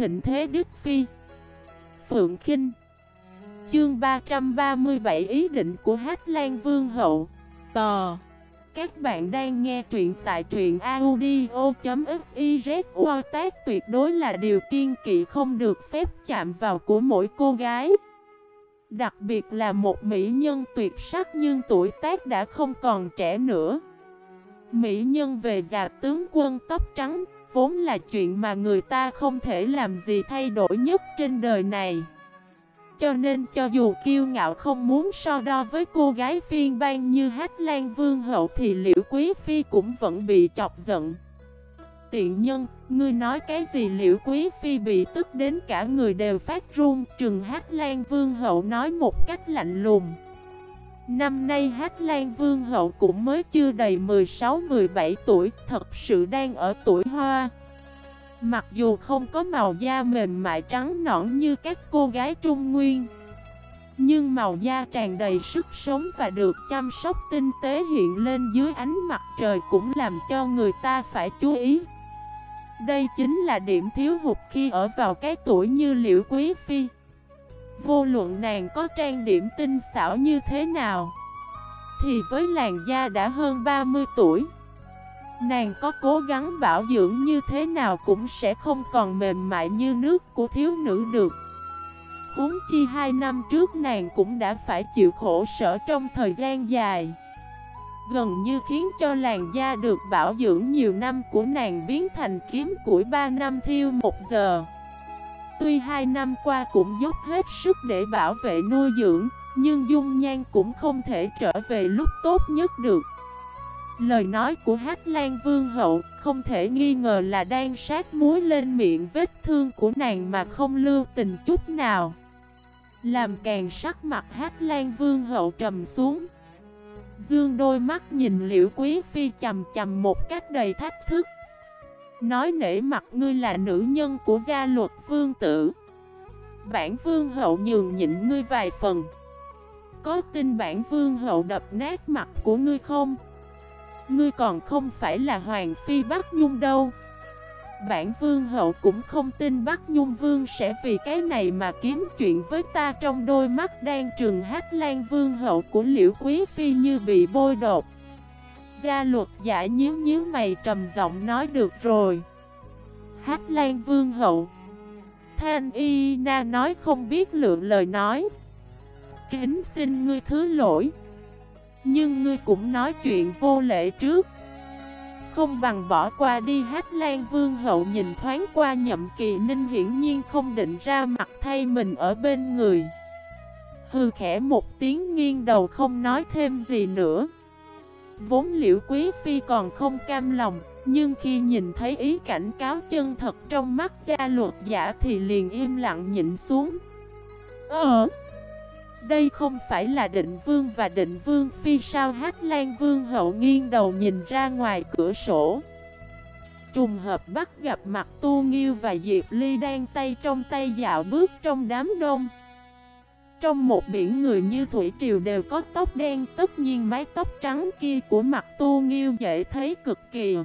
thịnh thế Đức Phi. Phượng Kinh. Chương 337 ý định của Hát Lan Vương Hậu. Tò. Các bạn đang nghe truyện tại truyện audio.xyz tác tuyệt đối là điều kiên kỵ không được phép chạm vào của mỗi cô gái. Đặc biệt là một mỹ nhân tuyệt sắc nhưng tuổi tác đã không còn trẻ nữa. Mỹ nhân về già tướng quân tóc trắng. Vốn là chuyện mà người ta không thể làm gì thay đổi nhất trên đời này. Cho nên cho dù kiêu ngạo không muốn so đo với cô gái phiên ban như Hát Lan Vương Hậu Thì Liễu Quý Phi cũng vẫn bị chọc giận. Tiện nhân, ngươi nói cái gì? Liễu Quý Phi bị tức đến cả người đều phát run. Trừng Hát Lan Vương Hậu nói một cách lạnh lùng. Năm nay Hát Lan Vương Hậu cũng mới chưa đầy 16-17 tuổi, thật sự đang ở tuổi hoa. Mặc dù không có màu da mềm mại trắng nõn như các cô gái Trung Nguyên Nhưng màu da tràn đầy sức sống và được chăm sóc tinh tế hiện lên dưới ánh mặt trời cũng làm cho người ta phải chú ý Đây chính là điểm thiếu hụt khi ở vào cái tuổi như Liễu Quý Phi Vô luận nàng có trang điểm tinh xảo như thế nào, Thì với làn da đã hơn 30 tuổi, Nàng có cố gắng bảo dưỡng như thế nào cũng sẽ không còn mềm mại như nước của thiếu nữ được. Huống chi hai năm trước nàng cũng đã phải chịu khổ sở trong thời gian dài. Gần như khiến cho làn da được bảo dưỡng nhiều năm của nàng biến thành kiếm củi 3 năm thiêu một giờ. Tuy hai năm qua cũng dốc hết sức để bảo vệ nuôi dưỡng, Nhưng dung nhan cũng không thể trở về lúc tốt nhất được. Lời nói của Hát Lan Vương Hậu không thể nghi ngờ là đang sát muối lên miệng vết thương của nàng mà không lưu tình chút nào. Làm càng sắc mặt Hát Lan Vương Hậu trầm xuống. Dương đôi mắt nhìn Liễu Quý Phi chầm chầm một cách đầy thách thức. Nói nể mặt ngươi là nữ nhân của gia luật vương tử. Bản vương hậu nhường nhịn ngươi vài phần. Có tin bản vương hậu đập nát mặt của ngươi không? Ngươi còn không phải là hoàng phi Bắc Nhung đâu. Bản vương hậu cũng không tin Bắc Nhung vương sẽ vì cái này mà kiếm chuyện với ta trong đôi mắt đang trừng hát lan vương hậu của liễu quý phi như bị bôi đột. Gia luật giả nhíu nhíu mày trầm giọng nói được rồi. Hát Lan Vương Hậu. Thanh Y Na nói không biết lượng lời nói. Kính xin ngươi thứ lỗi. Nhưng ngươi cũng nói chuyện vô lễ trước. Không bằng bỏ qua đi. Hát Lan Vương Hậu nhìn thoáng qua nhậm kỳ ninh hiển nhiên không định ra mặt thay mình ở bên người. Hư khẽ một tiếng nghiêng đầu không nói thêm gì nữa. Vốn liễu quý phi còn không cam lòng, Nhưng khi nhìn thấy ý cảnh cáo chân thật trong mắt gia luật giả thì liền im lặng nhịn xuống. Ờ? Đây không phải là định vương và định vương phi sao? Hát lan vương hậu nghiêng đầu nhìn ra ngoài cửa sổ. Trùng hợp bắt gặp mặt Tu Nghiêu và Diệp Ly đang tay trong tay dạo bước trong đám đông trong một biển người như Thủy Triều đều có tóc đen Tất nhiên mái tóc trắng kia của mặt tu nghiêu dễ thấy cực kỳ.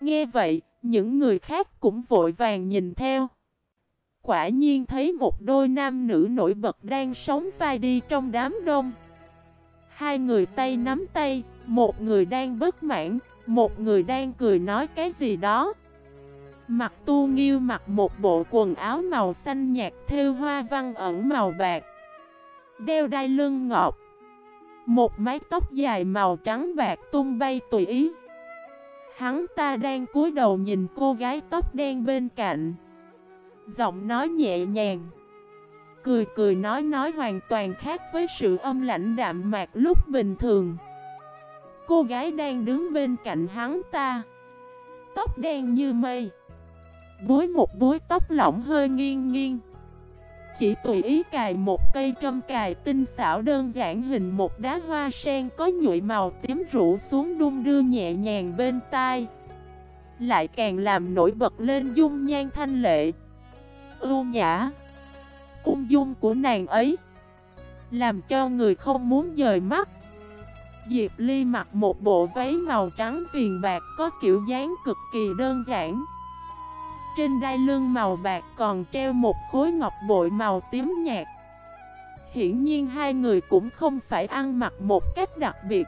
Nghe vậy, những người khác cũng vội vàng nhìn theo. Quả nhiên thấy một đôi nam nữ nổi bật đang sống vai đi trong đám đông. Hai người tay nắm tay, một người đang bất mãn, một người đang cười nói cái gì đó. Mặt tu nghiêu mặc một bộ quần áo màu xanh nhạt thêu hoa văn ẩn màu bạc. Đeo đai lưng ngọt. Một mái tóc dài màu trắng bạc tung bay tùy ý. Hắn ta đang cúi đầu nhìn cô gái tóc đen bên cạnh. Giọng nói nhẹ nhàng. Cười cười nói nói hoàn toàn khác với sự âm lãnh đạm mạc lúc bình thường. Cô gái đang đứng bên cạnh hắn ta. Tóc đen như mây. Búi một búi tóc lỏng hơi nghiêng nghiêng chỉ tùy ý cài một cây trâm cài tinh xảo đơn giản hình một đá hoa sen có nhụy màu tím rũ xuống đung đưa nhẹ nhàng bên tai. Lại càng làm nổi bật lên dung nhan thanh lệ. Ưu nhã. Ung dung của nàng ấy. Làm cho người không muốn dời mắt. Diệp Ly mặc một bộ váy màu trắng viền bạc có kiểu dáng cực kỳ đơn giản trên đai lưng màu bạc còn treo một khối ngọc bội màu tím nhạt. Hiển nhiên hai người cũng không phải ăn mặc một cách đặc biệt.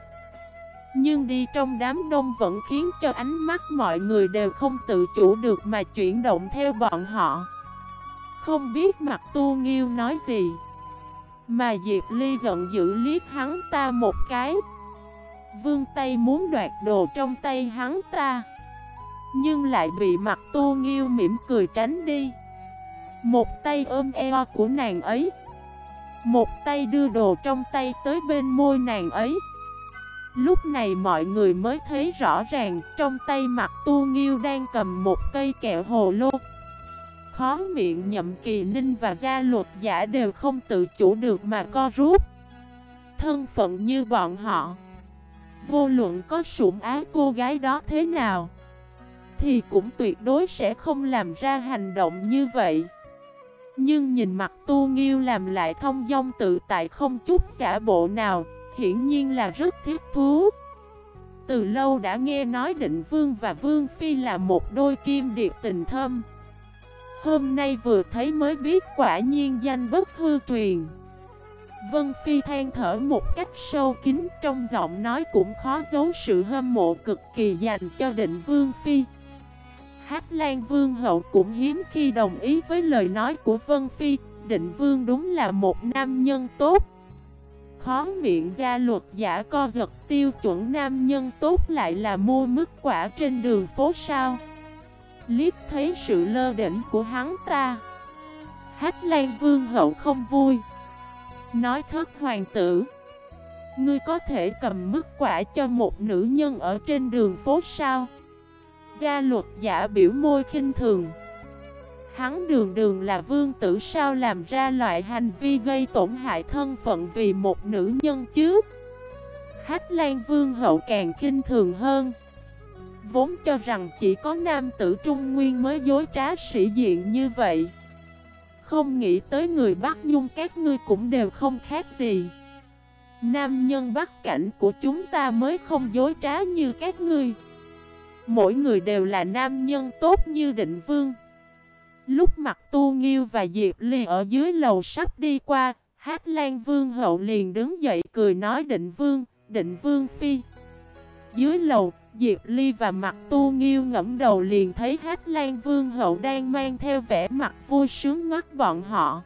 Nhưng đi trong đám đông vẫn khiến cho ánh mắt mọi người đều không tự chủ được mà chuyển động theo bọn họ. Không biết mặt tu nghiêu nói gì, Mà Diệp Ly giận dữ liếc hắn ta một cái. Vương tay muốn đoạt đồ trong tay hắn ta. Nhưng lại bị mặt tu nghiêu mỉm cười tránh đi. Một tay ôm eo của nàng ấy, một tay đưa đồ trong tay tới bên môi nàng ấy. Lúc này mọi người mới thấy rõ ràng Trong tay mặt tu nghiêu đang cầm một cây kẹo hồ lô. Khó miệng nhậm kỳ ninh và gia luật giả đều không tự chủ được mà co rút. Thân phận như bọn họ, Vô luận có sủng á cô gái đó thế nào thì cũng tuyệt đối sẽ không làm ra hành động như vậy. Nhưng nhìn mặt tu nghiêu làm lại thông dong tự tại không chút giả bộ nào, Hiển nhiên là rất thiết thú. Từ lâu đã nghe nói định vương và vương phi là một đôi kim điệp tình thâm. Hôm nay vừa thấy mới biết quả nhiên danh bất hư truyền. Vân Phi than thở một cách sâu kín, trong giọng nói cũng khó giấu sự hâm mộ cực kỳ dành cho định Vương Phi. Hát Lan Vương hậu cũng hiếm khi đồng ý với lời nói của Vân Phi, định Vương đúng là một nam nhân tốt. Khó miệng ra luật giả co giật tiêu chuẩn nam nhân tốt lại là mua mứt quả trên đường phố sao. Liết thấy sự lơ đỉnh của hắn ta. Hát Lan Vương hậu không vui. Nói thất hoàng tử. Ngươi có thể cầm mứt quả cho một nữ nhân ở trên đường phố sao? Gia luật giả biểu môi khinh thường. Hắn đường đường là vương tử sao làm ra loại hành vi gây tổn hại thân phận vì một nữ nhân chứ? Hách Lan Vương hậu càng khinh thường hơn. Vốn cho rằng chỉ có nam tử Trung Nguyên mới dối trá sĩ diện như vậy. Không nghĩ tới người Bắc Nhung các ngươi cũng đều không khác gì. Nam nhân Bắc cảnh của chúng ta mới không dối trá như các ngươi. Mỗi người đều là nam nhân tốt như định vương. Lúc mặt tu nghiêu và Diệp Ly ở dưới lầu sắp đi qua Hát Lan Vương hậu liền đứng dậy cười nói định vương, định vương phi. Dưới lầu, Diệp Ly và mặt tu nghiêu ngẫm đầu liền thấy Hát Lan Vương hậu đang mang theo vẻ mặt vui sướng ngắt bọn họ.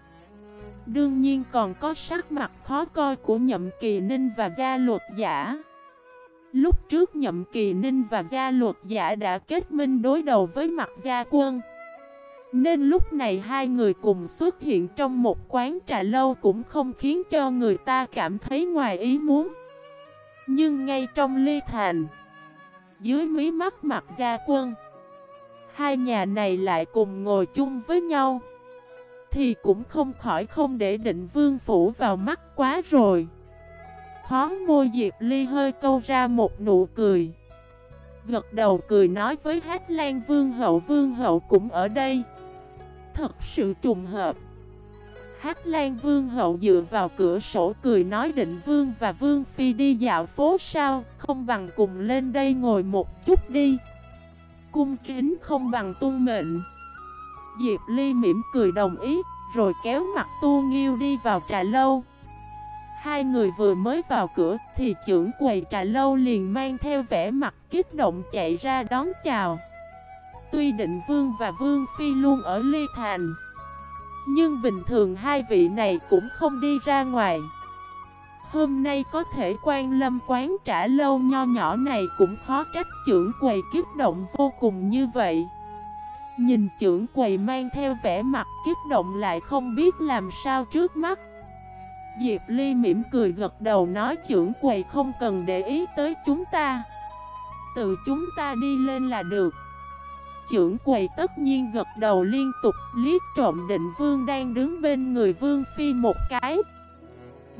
Đương nhiên còn có sắc mặt khó coi của nhậm kỳ ninh và gia luật giả. Lúc trước nhậm kỳ ninh và gia luật giả đã kết minh đối đầu với mặt gia quân. Nên lúc này hai người cùng xuất hiện trong một quán trà lâu cũng không khiến cho người ta cảm thấy ngoài ý muốn. Nhưng ngay trong ly thành, Dưới mí mắt mặt gia quân, Hai nhà này lại cùng ngồi chung với nhau. Thì cũng không khỏi không để định vương phủ vào mắt quá rồi. Khó môi Diệp Ly hơi câu ra một nụ cười. Gật đầu cười nói với Hát Lan, Vương Hậu Vương Hậu cũng ở đây. Thật sự trùng hợp. Hát Lan, Vương Hậu dựa vào cửa sổ cười nói định Vương và Vương Phi đi dạo phố sao? Không bằng cùng lên đây ngồi một chút đi. Cung kính không bằng tuân mệnh. Diệp Ly mỉm cười đồng ý, Rồi kéo mặt tu nghiêu đi vào trà lâu. Hai người vừa mới vào cửa thì trưởng quầy trà lâu liền mang theo vẻ mặt kích động chạy ra đón chào. Tuy định vương và vương phi luôn ở ly thành, Nhưng bình thường hai vị này cũng không đi ra ngoài. Hôm nay có thể quan lâm quán trả lâu nho nhỏ này cũng khó trách trưởng quầy kích động vô cùng như vậy. Nhìn trưởng quầy mang theo vẻ mặt kích động lại không biết làm sao trước mắt. Diệp Ly mỉm cười gật đầu nói, trưởng quầy không cần để ý tới chúng ta. Tự chúng ta đi lên là được. Trưởng quầy tất nhiên gật đầu liên tục, liếc trộm định vương đang đứng bên người vương phi một cái.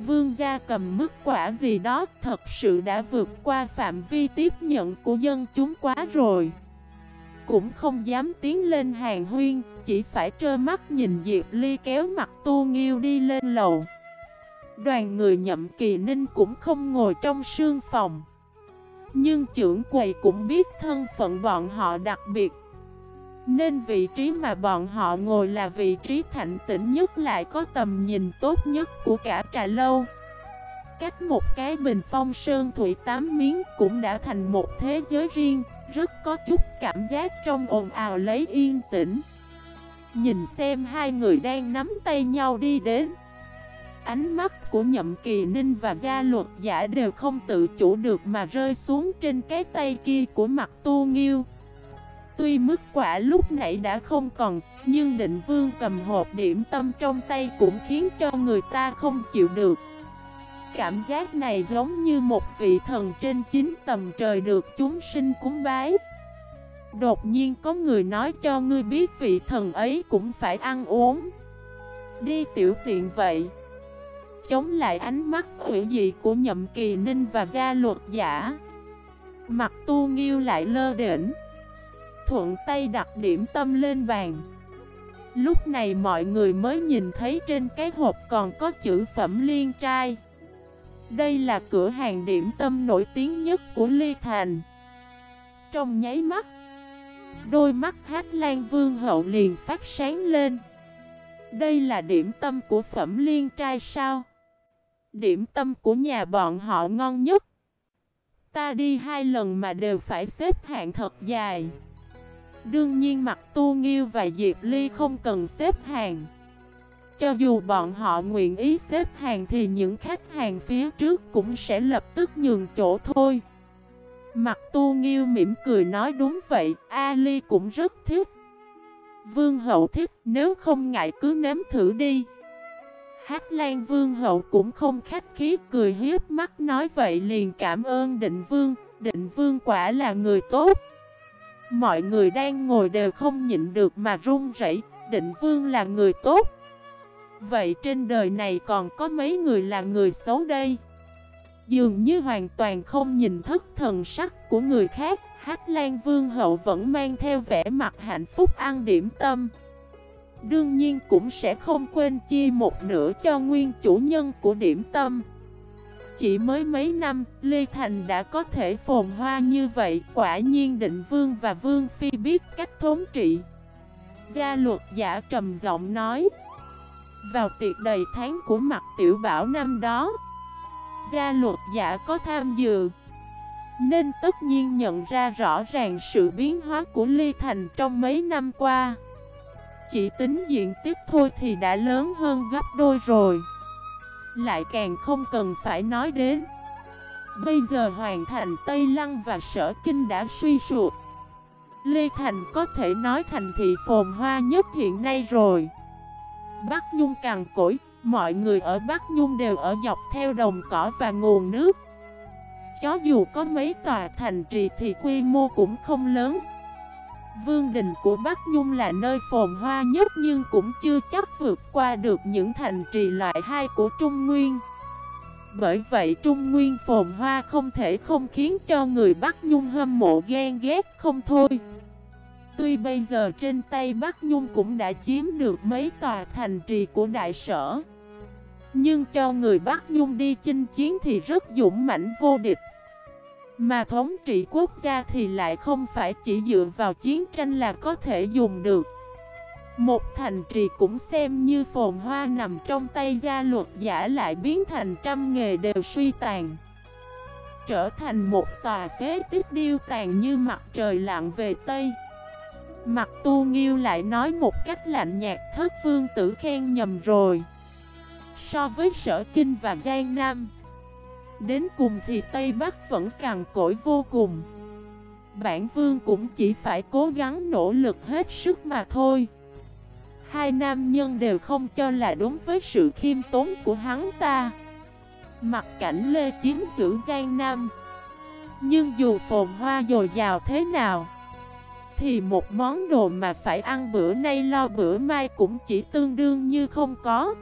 Vương gia cầm mức quả gì đó thật sự đã vượt qua phạm vi tiếp nhận của dân chúng quá rồi. Cũng không dám tiến lên hàng huyên, Chỉ phải trơ mắt nhìn Diệp Ly kéo mặt tu nghiêu đi lên lầu. Đoàn người nhậm kỳ ninh cũng không ngồi trong sương phòng. Nhưng trưởng quầy cũng biết thân phận bọn họ đặc biệt. Nên vị trí mà bọn họ ngồi là vị trí thạnh tĩnh nhất lại có tầm nhìn tốt nhất của cả trà lâu. Cách một cái bình phong sơn thủy tám miếng cũng đã thành một thế giới riêng, Rất có chút cảm giác trong ồn ào lấy yên tĩnh. Nhìn xem hai người đang nắm tay nhau đi đến. Ánh mắt của nhậm kỳ ninh và gia luật giả đều không tự chủ được mà rơi xuống trên cái tay kia của mặt tu nghiêu. Tuy mức quả lúc nãy đã không còn, Nhưng định vương cầm hộp điểm tâm trong tay cũng khiến cho người ta không chịu được. Cảm giác này giống như một vị thần trên chín tầm trời được chúng sinh cúng bái. Đột nhiên có người nói cho ngươi biết vị thần ấy cũng phải ăn uống. Đi tiểu tiện vậy. Chống lại ánh mắt ủy dị của nhậm kỳ ninh và gia luật giả. Mặt tu nghiêu lại lơ đỉnh Thuận tay đặt điểm tâm lên bàn. Lúc này mọi người mới nhìn thấy trên cái hộp còn có chữ phẩm liên trai. Đây là cửa hàng điểm tâm nổi tiếng nhất của Ly Thành. Trong nháy mắt, Đôi mắt hát lan vương hậu liền phát sáng lên. Đây là điểm tâm của phẩm liên trai sao? Điểm tâm của nhà bọn họ ngon nhất. Ta đi hai lần mà đều phải xếp hạng thật dài. Đương nhiên mặt tu nghiêu và Diệp Ly không cần xếp hàng Cho dù bọn họ nguyện ý xếp hàng thì những khách hàng phía trước cũng sẽ lập tức nhường chỗ thôi. Mặt tu nghiêu mỉm cười nói đúng vậy, Ali cũng rất thích. Vương hậu thích, nếu không ngại cứ nếm thử đi. Hát Lan Vương hậu cũng không khách khí, cười hiếp mắt nói vậy liền cảm ơn định vương. Định vương quả là người tốt. Mọi người đang ngồi đều không nhịn được mà run rẩy, Định vương là người tốt. Vậy trên đời này còn có mấy người là người xấu đây? Dường như hoàn toàn không nhìn thức thần sắc của người khác. Hát Lan Vương hậu vẫn mang theo vẻ mặt hạnh phúc, ăn điểm tâm. Đương nhiên cũng sẽ không quên chia một nửa cho nguyên chủ nhân của điểm tâm. Chỉ mới mấy năm, Lê Thành đã có thể phồn hoa như vậy Quả nhiên định vương và vương phi biết cách thống trị. Gia luật giả trầm giọng nói Vào tiệc đầy tháng của mặt tiểu bảo năm đó Gia luật giả có tham dự Nên tất nhiên nhận ra rõ ràng sự biến hóa của Ly Thành trong mấy năm qua chỉ tính diện tích thôi thì đã lớn hơn gấp đôi rồi. Lại càng không cần phải nói đến. Bây giờ hoàn thành, Tây Lăng và Sở Kinh đã suy sụp. Lê Thành có thể nói thành thị phồn hoa nhất hiện nay rồi. Bắc Nhung càng cỗi, Mọi người ở Bắc Nhung đều ở dọc theo đồng cỏ và nguồn nước. Chó dù có mấy tòa thành trì thì quy mô cũng không lớn. Vương đình của Bắc Nhung là nơi phồn hoa nhất nhưng cũng chưa chắc vượt qua được những thành trì loại hai của Trung Nguyên. Bởi vậy Trung Nguyên phồn hoa không thể không khiến cho người Bắc Nhung hâm mộ ghen ghét không thôi. Tuy bây giờ trên tay Bắc Nhung cũng đã chiếm được mấy tòa thành trì của đại sở, Nhưng cho người Bắc Nhung đi chinh chiến thì rất dũng mãnh vô địch mà thống trị quốc gia thì lại không phải chỉ dựa vào chiến tranh là có thể dùng được. Một thành trì cũng xem như phồn hoa nằm trong tay gia luật giả lại biến thành trăm nghề đều suy tàn. Trở thành một tòa phế tích điêu tàn như mặt trời lặn về Tây. Mặt tu nghiêu lại nói một cách lạnh nhạt, thất vương tử khen nhầm rồi. So với sở kinh và Giang Nam Đến cùng thì Tây Bắc vẫn càng cỗi vô cùng. Bản vương cũng chỉ phải cố gắng nỗ lực hết sức mà thôi. Hai nam nhân đều không cho là đúng với sự khiêm tốn của hắn ta. Mặt cảnh Lê chiếm giữ Giang Nam. Nhưng dù phồn hoa dồi dào thế nào, Thì một món đồ mà phải ăn bữa nay lo bữa mai cũng chỉ tương đương như không có.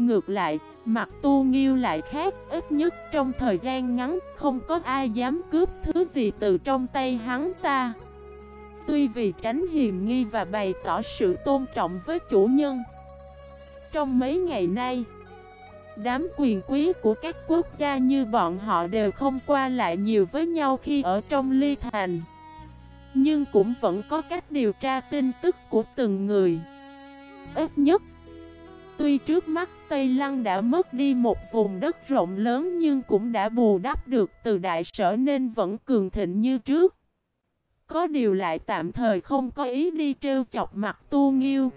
Ngược lại, Mặt tu nghiêu lại khác, ít nhất trong thời gian ngắn không có ai dám cướp thứ gì từ trong tay hắn ta. Tuy vì tránh hiềm nghi và bày tỏ sự tôn trọng với chủ nhân. Trong mấy ngày nay, đám quyền quý của các quốc gia như bọn họ đều không qua lại nhiều với nhau khi ở trong ly thành. Nhưng cũng vẫn có cách điều tra tin tức của từng người Ít nhất Tuy trước mắt Tây Lăng đã mất đi một vùng đất rộng lớn nhưng cũng đã bù đắp được từ đại sở nên vẫn cường thịnh như trước. Có điều lại tạm thời không có ý đi trêu chọc mặt tu nghiêu.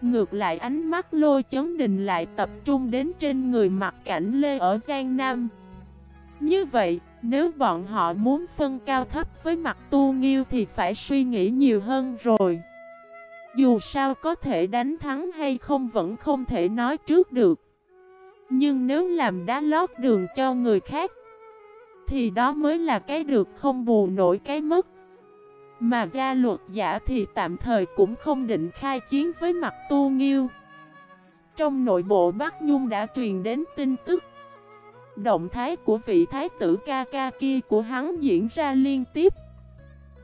Ngược lại ánh mắt lôi chấn đình lại tập trung đến trên người mặt cảnh Lê ở Giang Nam. Như vậy, nếu bọn họ muốn phân cao thấp với mặt tu nghiêu thì phải suy nghĩ nhiều hơn rồi. Dù sao có thể đánh thắng hay không vẫn không thể nói trước được. Nhưng nếu làm đá lót đường cho người khác, Thì đó mới là cái được không bù nổi cái mất. Mà gia luật giả thì tạm thời cũng không định khai chiến với mặt tu nghiêu. Trong nội bộ Bắc Nhung đã truyền đến tin tức. Động thái của vị thái tử ca ca kia của hắn diễn ra liên tiếp.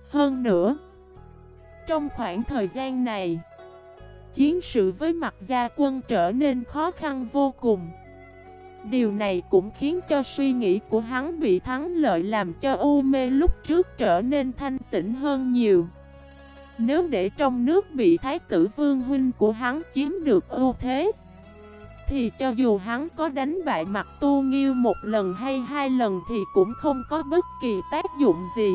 Hơn nữa trong khoảng thời gian này, chiến sự với mặt gia quân trở nên khó khăn vô cùng. Điều này cũng khiến cho suy nghĩ của hắn bị thắng lợi làm cho u mê lúc trước trở nên thanh tĩnh hơn nhiều. Nếu để trong nước bị thái tử vương huynh của hắn chiếm được ưu thế, thì cho dù hắn có đánh bại mặt tu nghiêu một lần hay hai lần thì cũng không có bất kỳ tác dụng gì.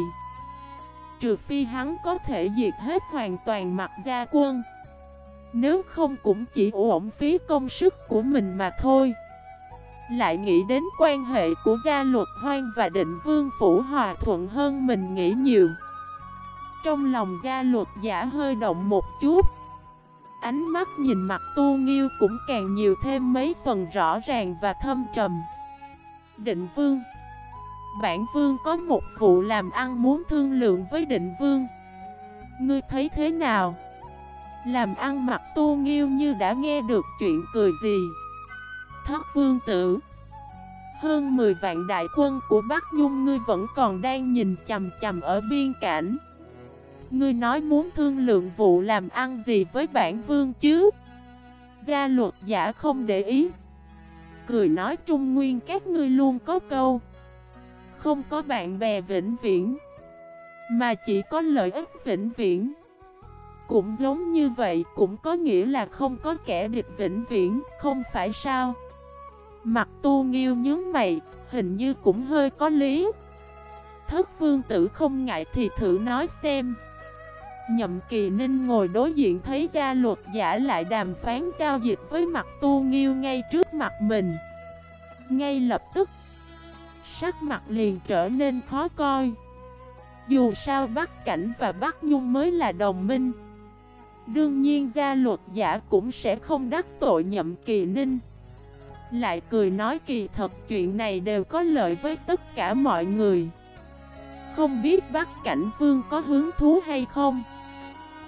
Trừ phi hắn có thể diệt hết hoàn toàn mặt gia quân. Nếu không cũng chỉ uổng phí công sức của mình mà thôi. Lại nghĩ đến quan hệ của gia luật hoang và định vương phủ hòa thuận hơn mình nghĩ nhiều. Trong lòng gia luật giả hơi động một chút. Ánh mắt nhìn mặt tu nghiêu cũng càng nhiều thêm mấy phần rõ ràng và thâm trầm. Định vương Bản vương có một vụ làm ăn muốn thương lượng với định vương. Ngươi thấy thế nào? Làm ăn mặt tu nghiêu như đã nghe được chuyện cười gì? Thất vương tử, Hơn 10 vạn đại quân của Bắc Nhung ngươi vẫn còn đang nhìn chầm chầm ở biên cảnh. Ngươi nói muốn thương lượng vụ làm ăn gì với bản vương chứ? Gia luật giả không để ý. Cười nói trung nguyên các ngươi luôn có câu không có bạn bè vĩnh viễn, Mà chỉ có lợi ích vĩnh viễn. Cũng giống như vậy, Cũng có nghĩa là không có kẻ địch vĩnh viễn, Không phải sao? Mặt tu nghiêu nhớ mày, Hình như cũng hơi có lý. Thất vương tử không ngại thì thử nói xem. Nhậm kỳ ninh ngồi đối diện thấy gia luật giả lại đàm phán giao dịch với mặt tu nghiêu ngay trước mặt mình. Ngay lập tức sắc mặt liền trở nên khó coi. Dù sao Bắc Cảnh và Bắc Nhung mới là đồng minh. Đương nhiên gia luật giả cũng sẽ không đắc tội nhậm kỳ ninh. Lại cười nói kỳ thật chuyện này đều có lợi với tất cả mọi người. Không biết Bắc Cảnh Vương có hứng thú hay không?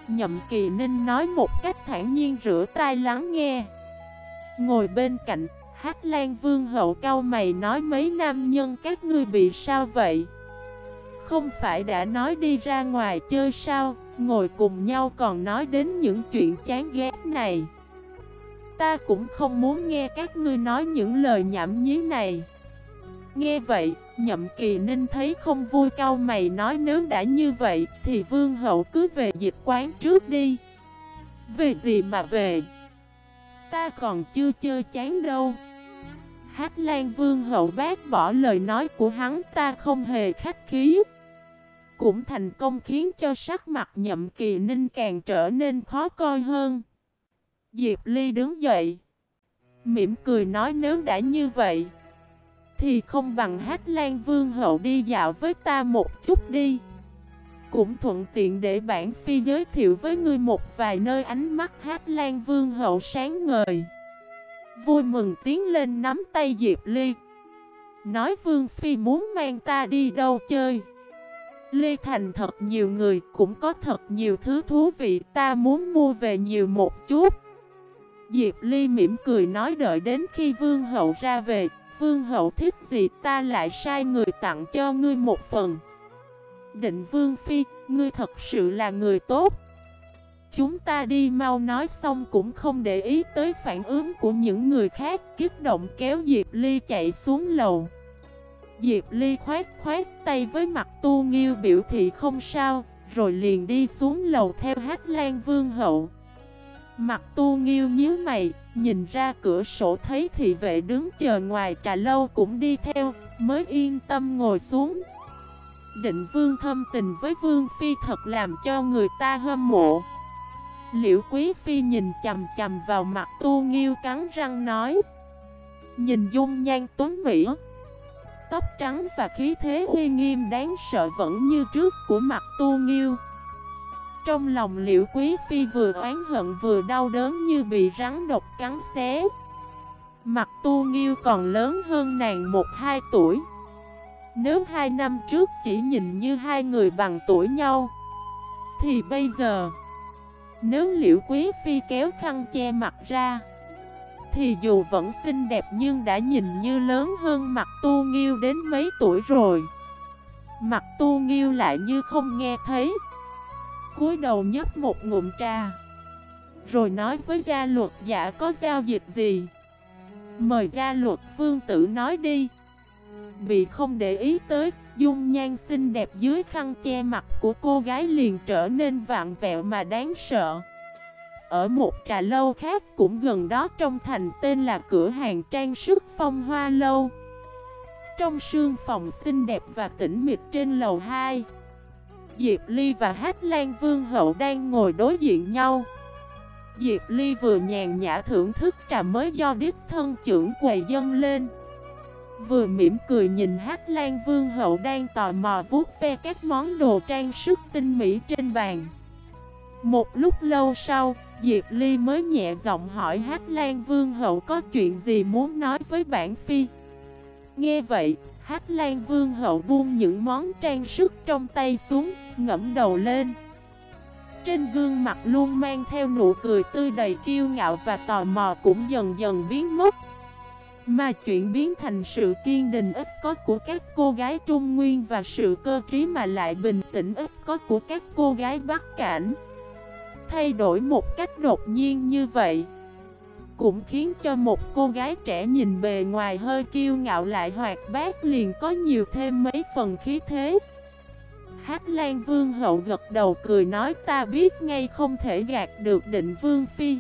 Nhậm kỳ ninh nói một cách thản nhiên rửa tai lắng nghe. Ngồi bên cạnh Hát Lan Vương hậu cao mày nói mấy nam nhân các ngươi bị sao vậy? Không phải đã nói đi ra ngoài chơi sao, ngồi cùng nhau còn nói đến những chuyện chán ghét này. Ta cũng không muốn nghe các ngươi nói những lời nhảm nhí này. Nghe vậy, nhậm kỳ ninh thấy không vui cao mày nói nếu đã như vậy thì vương hậu cứ về dịch quán trước đi. Về gì mà về? Ta còn chưa chơi chán đâu. Hát Lan Vương hậu bác bỏ lời nói của hắn, ta không hề khách khí. Cũng thành công khiến cho sắc mặt nhậm kỳ ninh càng trở nên khó coi hơn. Diệp Ly đứng dậy, Mỉm cười nói nếu đã như vậy, Thì không bằng Hát Lan Vương hậu đi dạo với ta một chút đi. Cũng thuận tiện để bản phi giới thiệu với ngươi một vài nơi ánh mắt Hát Lan Vương hậu sáng ngời. Vui mừng tiến lên nắm tay Diệp Ly. Nói Vương Phi muốn mang ta đi đâu chơi? Ly Thành thật nhiều người cũng có thật nhiều thứ thú vị ta muốn mua về nhiều một chút. Diệp Ly mỉm cười nói đợi đến khi Vương Hậu ra về Vương Hậu thích gì ta lại sai người tặng cho ngươi một phần. Định Vương Phi, ngươi thật sự là người tốt. Chúng ta đi mau nói xong cũng không để ý tới phản ứng của những người khác Kích động kéo Diệp Ly chạy xuống lầu Diệp Ly khoát khoát tay với mặt tu nghiêu biểu thị không sao rồi liền đi xuống lầu theo hát lan vương hậu. Mặt tu nghiêu nhíu mày, nhìn ra cửa sổ thấy thị vệ đứng chờ ngoài trà lâu cũng đi theo, mới yên tâm ngồi xuống. Định vương thâm tình với vương phi thật làm cho người ta hâm mộ. Liễu quý phi nhìn chầm chầm vào mặt tu nghiêu cắn răng nói. Nhìn dung nhan tuấn mỹ. Tóc trắng và khí thế uy nghiêm đáng sợ vẫn như trước của mặt tu nghiêu. Trong lòng liễu quý phi vừa oán hận vừa đau đớn như bị rắn độc cắn xé. Mặt tu nghiêu còn lớn hơn nàng một hai tuổi. Nếu hai năm trước chỉ nhìn như hai người bằng tuổi nhau, Thì bây giờ nếu liễu quý phi kéo khăn che mặt ra, thì dù vẫn xinh đẹp nhưng đã nhìn như lớn hơn mặt tu nghiêu đến mấy tuổi rồi. Mặt tu nghiêu lại như không nghe thấy. cúi đầu nhấp một ngụm trà, Rồi nói với gia luật giả có giao dịch gì? Mời gia luật phương tử nói đi. Bị không để ý tới Dung nhan xinh đẹp dưới khăn che mặt của cô gái liền trở nên vạn vẹo mà đáng sợ. Ở một trà lâu khác cũng gần đó trong thành tên là cửa hàng trang sức phong hoa lâu. Trong sương phòng xinh đẹp và tĩnh mịch trên lầu 2 Diệp Ly và Hát Lan Vương Hậu đang ngồi đối diện nhau. Diệp Ly vừa nhàn nhã thưởng thức trà mới do đích thân trưởng quầy dâng lên. Vừa mỉm cười nhìn Hát Lan Vương Hậu đang tò mò vuốt ve các món đồ trang sức tinh mỹ trên bàn Một lúc lâu sau, Diệp Ly mới nhẹ giọng hỏi Hát Lan Vương Hậu có chuyện gì muốn nói với bản phi. Nghe vậy, Hát Lan Vương Hậu buông những món trang sức trong tay xuống, ngẫm đầu lên. Trên gương mặt luôn mang theo nụ cười tươi đầy kiêu ngạo và tò mò cũng dần dần biến mất. Mà chuyện biến thành sự kiên định ít có của các cô gái Trung Nguyên và sự cơ trí mà lại bình tĩnh ít có của các cô gái Bắc Cảnh. Thay đổi một cách đột nhiên như vậy Cũng khiến cho một cô gái trẻ nhìn bề ngoài hơi kiêu ngạo lại hoạt bát liền có nhiều thêm mấy phần khí thế. Hát Lan Vương hậu gật đầu cười nói, ta biết ngay không thể gạt được định Vương Phi.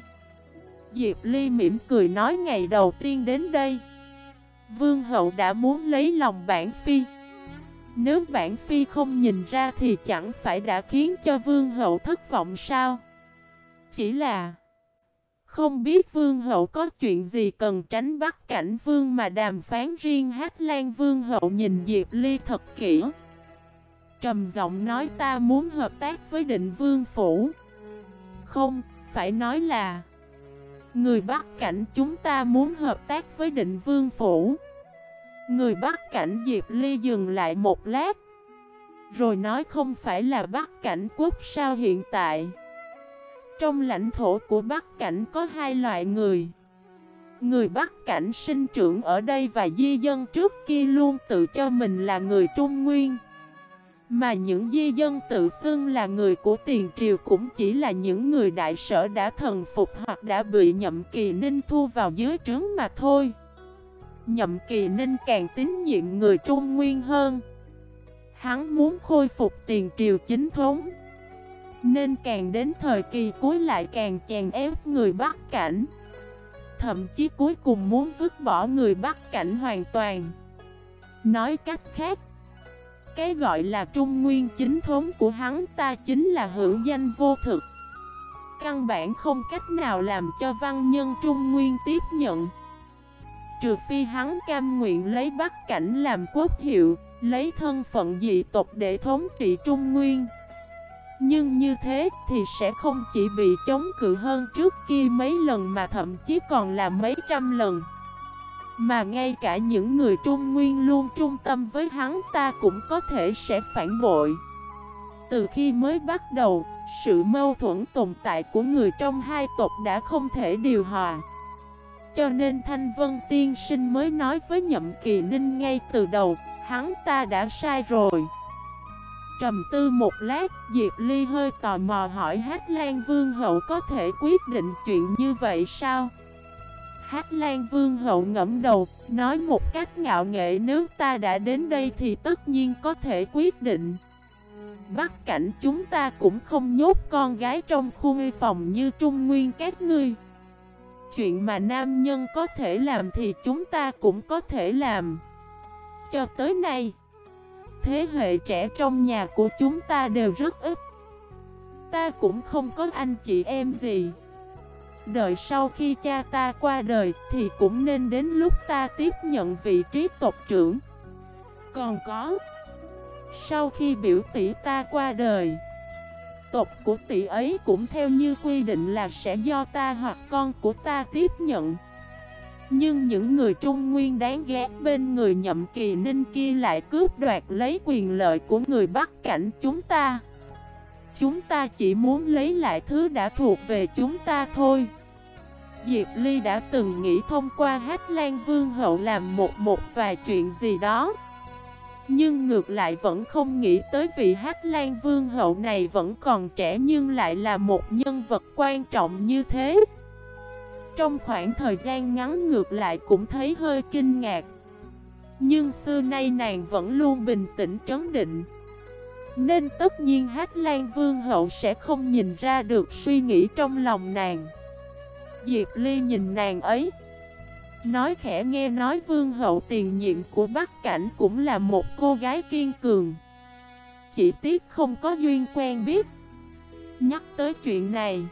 Diệp Ly mỉm cười nói ngày đầu tiên đến đây. Vương hậu đã muốn lấy lòng bản Phi. Nếu bản Phi không nhìn ra thì chẳng phải đã khiến cho Vương hậu thất vọng sao? Chỉ là Không biết vương hậu có chuyện gì cần tránh bắt cảnh vương mà đàm phán riêng hát lan vương hậu nhìn Diệp Ly thật kỹ. Trầm giọng nói ta muốn hợp tác với định vương phủ. Không, phải nói là Người bắt cảnh chúng ta muốn hợp tác với định vương phủ. Người bắt cảnh Diệp Ly dừng lại một lát, Rồi nói không phải là bắt cảnh quốc sao hiện tại. Trong lãnh thổ của Bắc Cảnh có hai loại người. Người Bắc Cảnh sinh trưởng ở đây và di dân trước kia luôn tự cho mình là người Trung Nguyên. Mà những di dân tự xưng là người của tiền triều cũng chỉ là những người đại sở đã thần phục hoặc đã bị nhậm kỳ ninh thu vào dưới trướng mà thôi. Nhậm kỳ ninh càng tín nhiệm người Trung Nguyên hơn. Hắn muốn khôi phục tiền triều chính thống, nên càng đến thời kỳ cuối lại càng chèn ép người Bắc Cảnh. Thậm chí cuối cùng muốn vứt bỏ người Bắc Cảnh hoàn toàn. Nói cách khác cái gọi là trung nguyên chính thống của hắn ta chính là hữu danh vô thực. Căn bản không cách nào làm cho văn nhân trung nguyên tiếp nhận. Trừ phi hắn cam nguyện lấy bắt Cảnh làm quốc hiệu, Lấy thân phận dị tộc để thống trị trung nguyên. Nhưng như thế thì sẽ không chỉ bị chống cự hơn trước kia mấy lần mà thậm chí còn là mấy trăm lần. Mà ngay cả những người Trung Nguyên luôn trung tâm với hắn ta cũng có thể sẽ phản bội. Từ khi mới bắt đầu, sự mâu thuẫn tồn tại của người trong hai tộc đã không thể điều hòa. Cho nên Thanh Vân Tiên Sinh mới nói với Nhậm Kỳ Ninh ngay từ đầu, hắn ta đã sai rồi. Trầm tư một lát, Diệp Ly hơi tò mò hỏi Hát Lan Vương Hậu có thể quyết định chuyện như vậy sao? Hát Lan Vương Hậu ngẫm đầu, nói một cách ngạo nghệ nếu ta đã đến đây thì tất nhiên có thể quyết định. Bắc cảnh chúng ta cũng không nhốt con gái trong khu nghi phòng như Trung Nguyên các ngươi. Chuyện mà nam nhân có thể làm thì chúng ta cũng có thể làm. Cho tới nay Thế hệ trẻ trong nhà của chúng ta đều rất ít. Ta cũng không có anh chị em gì. Đợi sau khi cha ta qua đời thì cũng nên đến lúc ta tiếp nhận vị trí tộc trưởng. Còn có, Sau khi biểu tỷ ta qua đời, Tộc của tỷ ấy cũng theo như quy định là sẽ do ta hoặc con của ta tiếp nhận. Nhưng những người trung nguyên đáng ghét bên người nhậm kỳ ninh kia lại cướp đoạt lấy quyền lợi của người Bắc cảnh chúng ta. Chúng ta chỉ muốn lấy lại thứ đã thuộc về chúng ta thôi. Diệp Ly đã từng nghĩ thông qua Hát Lan Vương Hậu làm một một vài chuyện gì đó. Nhưng ngược lại vẫn không nghĩ tới vị Hát Lan Vương Hậu này vẫn còn trẻ nhưng lại là một nhân vật quan trọng như thế. Trong khoảng thời gian ngắn ngược lại cũng thấy hơi kinh ngạc. Nhưng xưa nay nàng vẫn luôn bình tĩnh trấn định nên tất nhiên Hát Lan Vương Hậu sẽ không nhìn ra được suy nghĩ trong lòng nàng. Diệp Ly nhìn nàng ấy. Nói khẽ nghe nói Vương Hậu tiền nhiệm của Bắc Cảnh cũng là một cô gái kiên cường. Chỉ tiếc không có duyên quen biết. Nhắc tới chuyện này,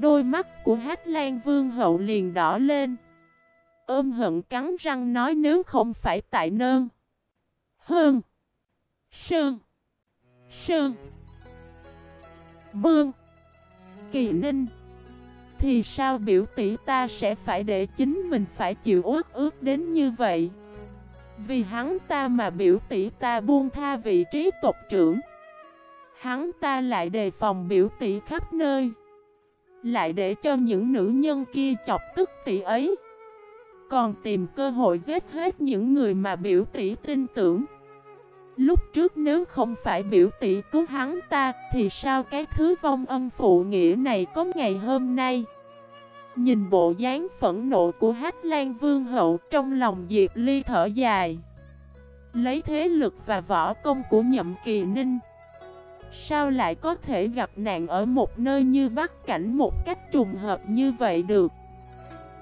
Đôi mắt của Hát Lan Vương Hậu liền đỏ lên. Ôm hận cắn răng nói nếu không phải tại nơn. Hơn. Sơn. Sơn. Bương Kỳ Ninh. Thì sao biểu tỷ ta sẽ phải để chính mình phải chịu ước ước đến như vậy? Vì hắn ta mà biểu tỷ ta buông tha vị trí tộc trưởng. Hắn ta lại đề phòng biểu tỷ khắp nơi. Lại để cho những nữ nhân kia chọc tức tỷ ấy. Còn tìm cơ hội giết hết những người mà biểu tỷ tin tưởng. Lúc trước nếu không phải biểu tỷ cứu hắn ta, Thì sao cái thứ vong ân phụ nghĩa này có ngày hôm nay? Nhìn bộ dáng phẫn nộ của Hát Lan Vương Hậu Trong lòng Diệp Ly thở dài. Lấy thế lực và võ công của nhậm kỳ ninh, Sao lại có thể gặp nạn ở một nơi như Bắc Cảnh một cách trùng hợp như vậy được?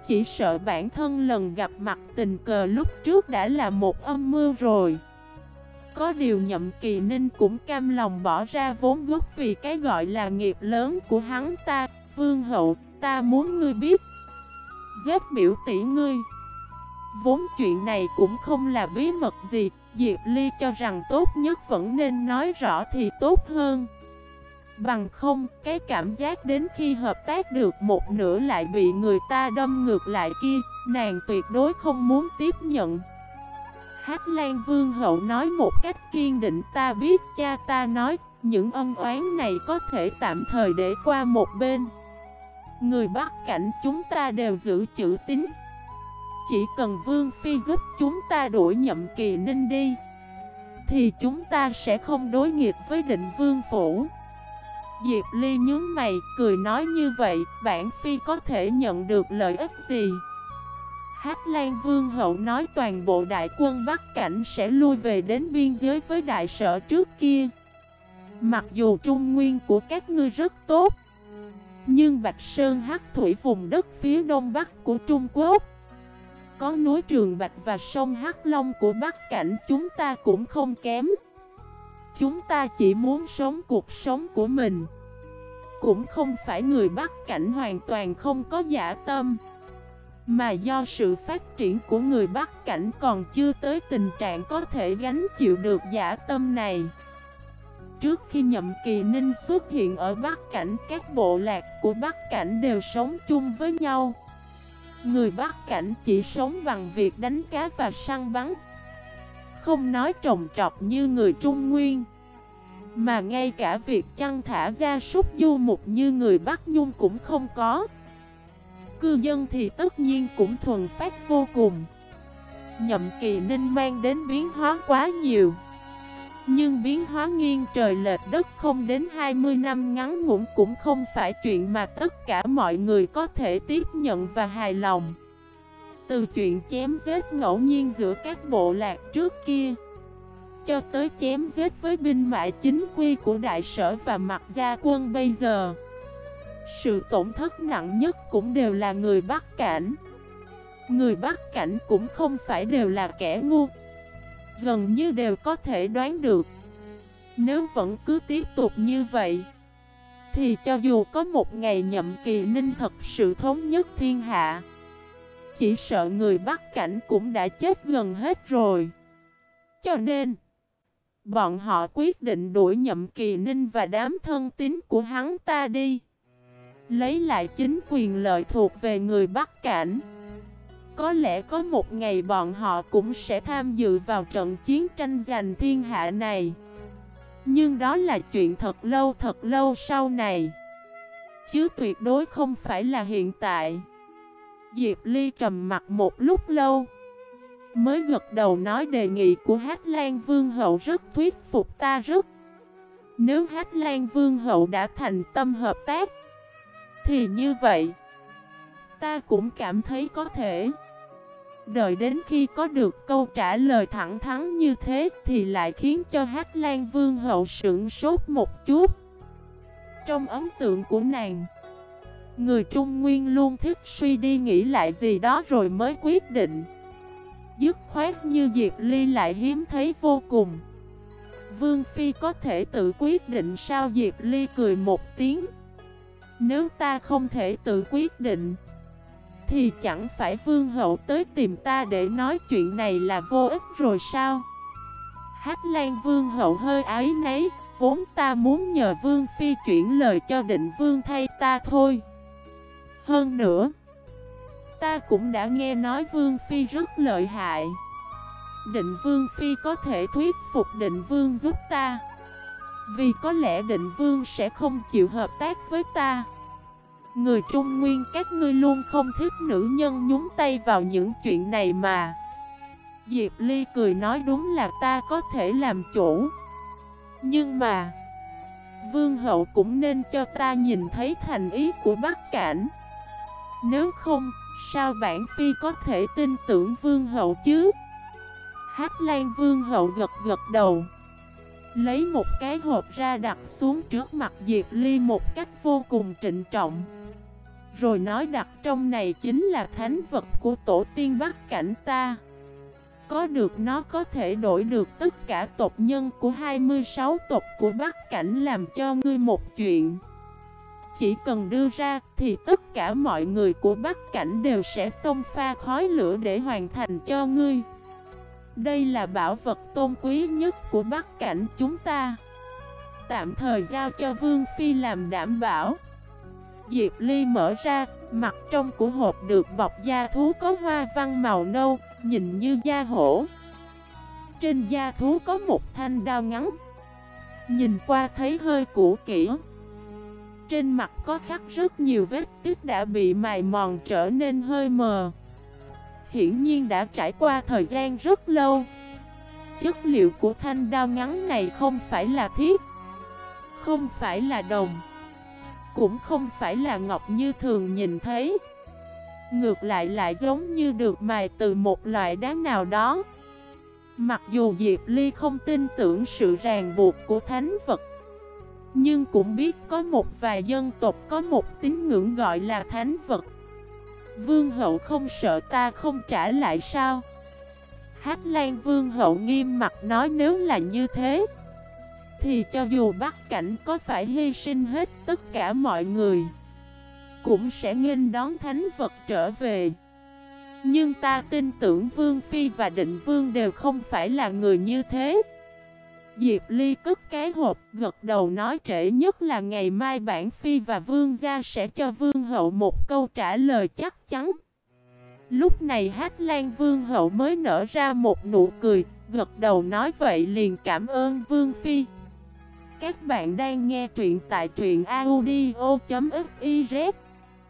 Chỉ sợ bản thân lần gặp mặt tình cờ lúc trước đã là một âm mưu rồi có điều nhậm kỳ ninh cũng cam lòng bỏ ra vốn gốc vì cái gọi là nghiệp lớn của hắn ta. Vương hậu, ta muốn ngươi biết. Giết biểu tỷ ngươi. Vốn chuyện này cũng không là bí mật gì. Diệp Ly cho rằng tốt nhất vẫn nên nói rõ thì tốt hơn. Bằng không, cái cảm giác đến khi hợp tác được một nửa lại bị người ta đâm ngược lại kia Nàng tuyệt đối không muốn tiếp nhận. Hát Lan Vương Hậu nói một cách kiên định, ta biết cha ta nói, Những ân oán này có thể tạm thời để qua một bên. Người Bắc cảnh chúng ta đều giữ chữ tín. Chỉ cần Vương Phi giúp chúng ta đuổi nhậm kỳ ninh đi, Thì chúng ta sẽ không đối nghịch với định Vương Phủ. Diệp Ly nhướng mày, cười nói như vậy, Bản Phi có thể nhận được lợi ích gì? Hát Lan Vương Hậu nói toàn bộ đại quân Bắc Cảnh sẽ lui về đến biên giới với đại sở trước kia. Mặc dù trung nguyên của các ngươi rất tốt, nhưng Bạch Sơn Hắc Thủy vùng đất phía đông bắc của Trung Quốc Có núi Trường Bạch và sông Hắc Long của Bắc Cảnh chúng ta cũng không kém Chúng ta chỉ muốn sống cuộc sống của mình Cũng không phải người Bắc Cảnh hoàn toàn không có giả tâm mà do sự phát triển của người Bắc Cảnh còn chưa tới tình trạng có thể gánh chịu được giả tâm này. Trước khi nhậm kỳ ninh xuất hiện ở Bắc Cảnh, Các bộ lạc của Bắc Cảnh đều sống chung với nhau. Người Bắc Cảnh chỉ sống bằng việc đánh cá và săn bắn, Không nói trồng trọt như người Trung Nguyên. Mà ngay cả việc chăn thả gia súc du mục như người Bắc Nhung cũng không có cư dân thì tất nhiên cũng thuần phát vô cùng. Nhậm kỳ ninh mang đến biến hóa quá nhiều. Nhưng biến hóa nghiêng trời lệch đất không đến 20 năm ngắn ngủn cũng không phải chuyện mà tất cả mọi người có thể tiếp nhận và hài lòng. Từ chuyện chém giết ngẫu nhiên giữa các bộ lạc trước kia, cho tới chém giết với binh mã chính quy của đại sở và mặt gia quân bây giờ sự tổn thất nặng nhất cũng đều là người Bắc Cảnh. Người Bắc Cảnh cũng không phải đều là kẻ ngu, Gần như đều có thể đoán được. Nếu vẫn cứ tiếp tục như vậy, Thì cho dù có một ngày nhậm kỳ ninh thật sự thống nhất thiên hạ, Chỉ sợ người Bắc Cảnh cũng đã chết gần hết rồi. Cho nên, Bọn họ quyết định đuổi nhậm kỳ ninh và đám thân tín của hắn ta đi. Lấy lại chính quyền lợi thuộc về người Bắc Cảnh. Có lẽ có một ngày bọn họ cũng sẽ tham dự vào trận chiến tranh giành thiên hạ này. Nhưng đó là chuyện thật lâu thật lâu sau này. Chứ tuyệt đối không phải là hiện tại. Diệp Ly trầm mặt một lúc lâu, Mới gật đầu nói đề nghị của Hát Lan Vương Hậu rất thuyết phục ta rất. Nếu Hát Lan Vương Hậu đã thành tâm hợp tác thì như vậy, Ta cũng cảm thấy có thể. Đợi đến khi có được câu trả lời thẳng thắn như thế Thì lại khiến cho Hát Lan Vương Hậu sững sốt một chút. Trong ấn tượng của nàng, Người Trung Nguyên luôn thích suy đi nghĩ lại gì đó rồi mới quyết định. Dứt khoát như Diệp Ly lại hiếm thấy vô cùng. Vương Phi có thể tự quyết định sao Diệp Ly cười một tiếng. Nếu ta không thể tự quyết định, Thì chẳng phải Vương Hậu tới tìm ta để nói chuyện này là vô ích rồi sao? Hát Lan Vương Hậu hơi ái nấy Vốn ta muốn nhờ Vương Phi chuyển lời cho định Vương thay ta thôi. Hơn nữa, Ta cũng đã nghe nói Vương Phi rất lợi hại. Định Vương Phi có thể thuyết phục định Vương giúp ta. Vì có lẽ định Vương sẽ không chịu hợp tác với ta. Người Trung Nguyên, các ngươi luôn không thích nữ nhân nhúng tay vào những chuyện này mà. Diệp Ly cười nói đúng là ta có thể làm chủ. Nhưng mà, Vương hậu cũng nên cho ta nhìn thấy thành ý của Bắc Cảnh. Nếu không, Sao bản phi có thể tin tưởng vương hậu chứ? Hát lan vương hậu gật gật đầu. Lấy một cái hộp ra đặt xuống trước mặt Diệp Ly một cách vô cùng trịnh trọng. Rồi nói đặt trong này chính là thánh vật của tổ tiên Bắc Cảnh ta. Có được nó có thể đổi được tất cả tộc nhân của 26 tộc của Bắc Cảnh làm cho ngươi một chuyện. Chỉ cần đưa ra thì tất cả mọi người của Bắc Cảnh đều sẽ xông pha khói lửa để hoàn thành cho ngươi. Đây là bảo vật tôn quý nhất của Bắc Cảnh chúng ta. Tạm thời giao cho Vương Phi làm đảm bảo. Diệp Ly mở ra, mặt trong của hộp được bọc da thú có hoa văn màu nâu, nhìn như da hổ. Trên da thú có một thanh đao ngắn. Nhìn qua thấy hơi cũ kỹ. Trên mặt có khắc rất nhiều vết tích đã bị mài mòn trở nên hơi mờ. Hiển nhiên đã trải qua thời gian rất lâu. Chất liệu của thanh đao ngắn này không phải là thiết, Không phải là đồng, Cũng không phải là ngọc như thường nhìn thấy. Ngược lại lại giống như được mài từ một loại đá nào đó. Mặc dù Diệp Ly không tin tưởng sự ràng buộc của thánh vật, nhưng cũng biết có một vài dân tộc có một tín ngưỡng gọi là thánh vật. Vương hậu không sợ ta không trả lại sao? Hát Lan Vương hậu nghiêm mặt nói nếu là như thế, Thì cho dù bắt Cảnh có phải hy sinh hết tất cả mọi người, Cũng sẽ nghênh đón thánh vật trở về. Nhưng ta tin tưởng Vương Phi và Định Vương đều không phải là người như thế. Diệp Ly cất cái hộp, gật đầu nói trễ nhất là ngày mai bản phi và vương gia sẽ cho vương hậu một câu trả lời chắc chắn. Lúc này Hát Lan vương hậu mới nở ra một nụ cười, gật đầu nói vậy liền cảm ơn vương phi. Các bạn đang nghe truyện tại truyện audio.fif